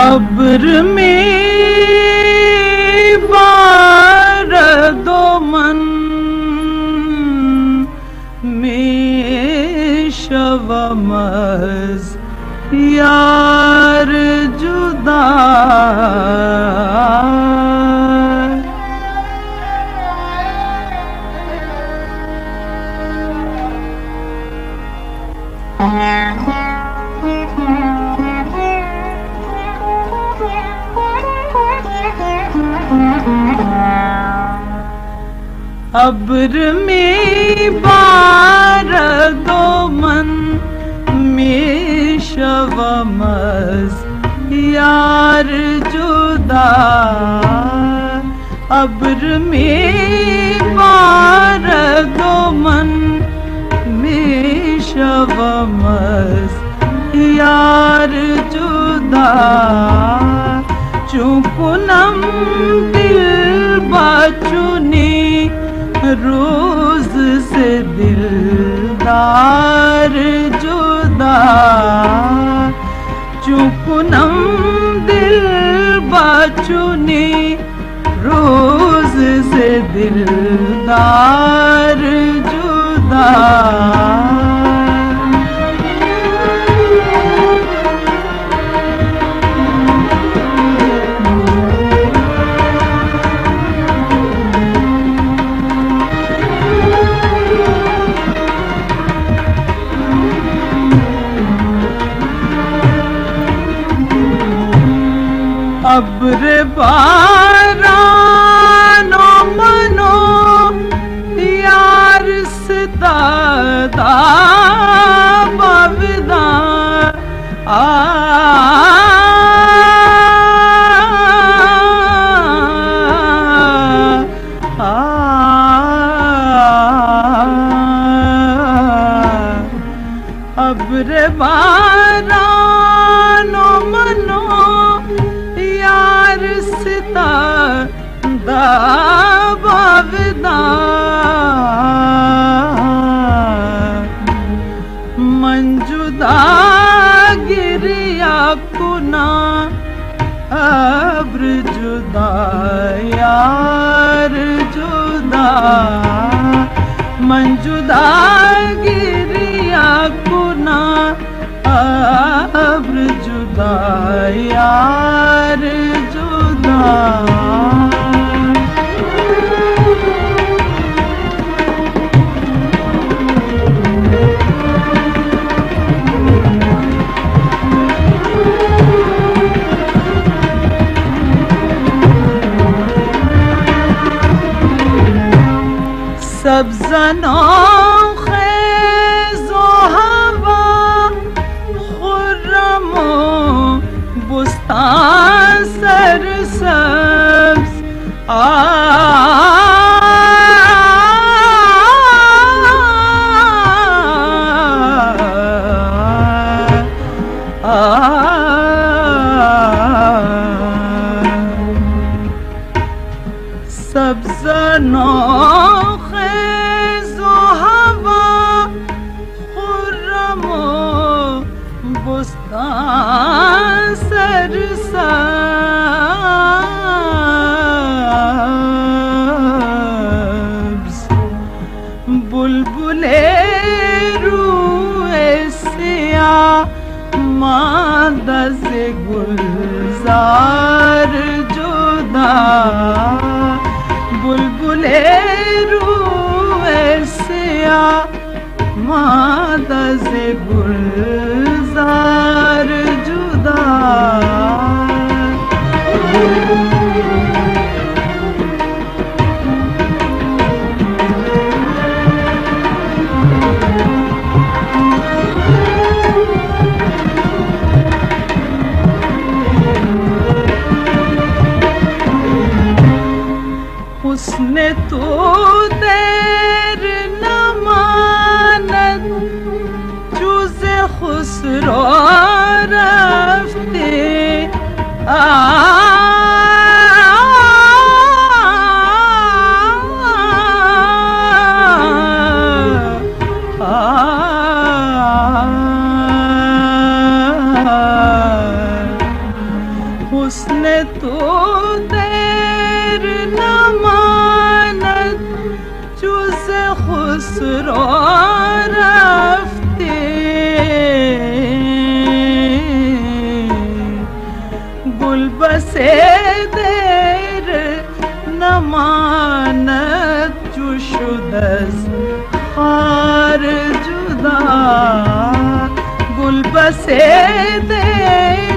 ابر میں بار دو من میں شو مز یا ابر میں بار دو من میں شو مز یار جدا ابر میں بار دو من میں شو مز یار جدا چونکنم روز سے دلدار جدا چونکنم دل بچنی روز سے دلدار ابر بارانو منو یار ستادا باودا آ ابر بارانو منجدا گریا کنا ابر جدا یار جدا۔ منجدا گریا کنا ابر جدا یار خیز و هوا خرم و بستان سر سبز بستان سرسبز بلبل روی سیاه ماند ز گلزار جدا بلبل روی سیاه ماند ز گلزار نے تو دیر نماند جز خسرو رفته نے تو اسرا رفته گل بسه دیر نماند جو شدست خار جدا۔ گل بسه دیر